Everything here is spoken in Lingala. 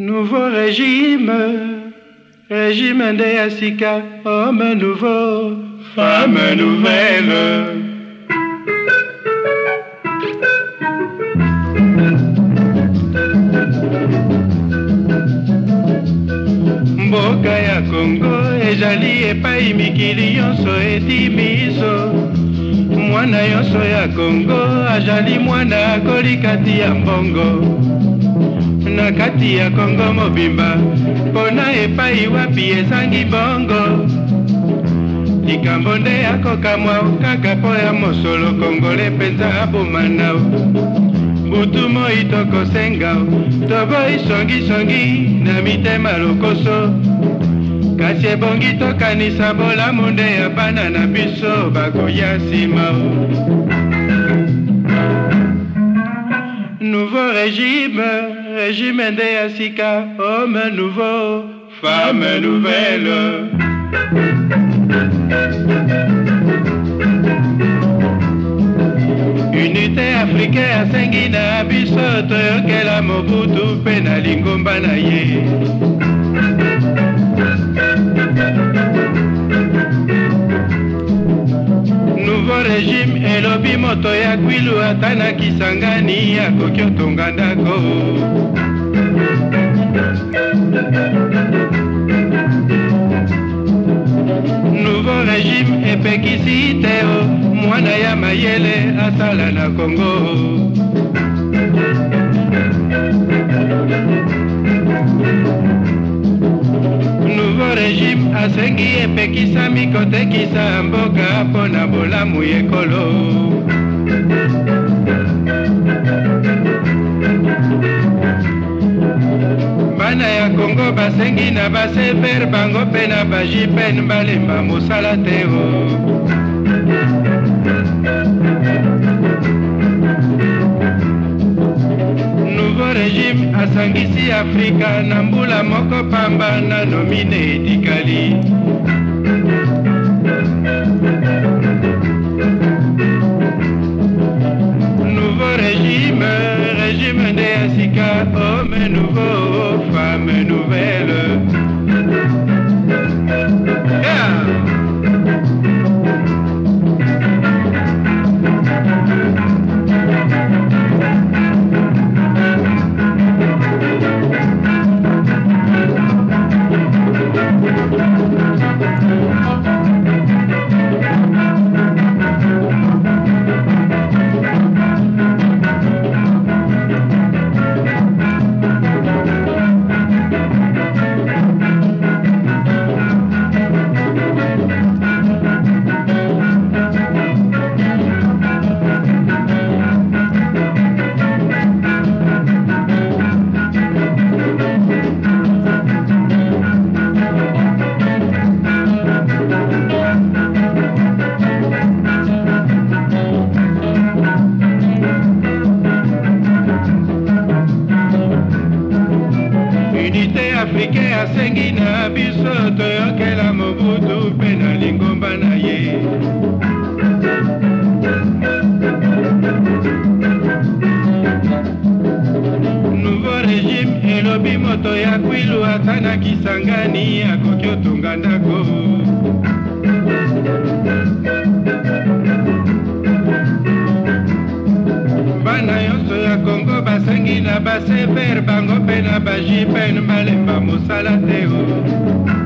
Nouveau régime, régime des Asica, homme nouveau, femme nouvelle. mboka ya kongo ezali epai mikili nyonso eti miso mwana nyonso ya kongo azali mwana akolikati ya mbongo na kati ya kongo mobimba mpona epai wapi ezangi bongo likambo nde akokamwa kaka mpo ya mosolo kongole mpenza abomana butu moi tokosenga toboi songisongi na mitema lokoso kasi ebongi tokanisa bolamu nde ya bana na biso bakoya nsima o nouveau régime, régime NDSICA, homme nouveau, femme nouvelle. Unité africaine à Sengina, Bissote, Kela Mobutu, Penalingomba na ye. yango regime elobi moto ya kwilu ata na kisangani akoki otonga ndako nouveau regime epekisi teo oh, mwana ya mayele asala na kongo asengi epekisami kotekisa mboka mpo na bolamu yekolo bana ya kongo basengi na basefer bango mpe na bajipen balemba mosala te o basangisi afrika na mbula moko pamba na nomine etikali nouveau régime régime nde ya sika homme nouveau femme nouvelle afrikain asengi na biso toyokela mobutu mpe na lingomba na ye nouveau régime elobi moto ya kwilu ata na kisangani akoki otonga ndako na baseper bango mpe na bajipen malemba mosala te o oh.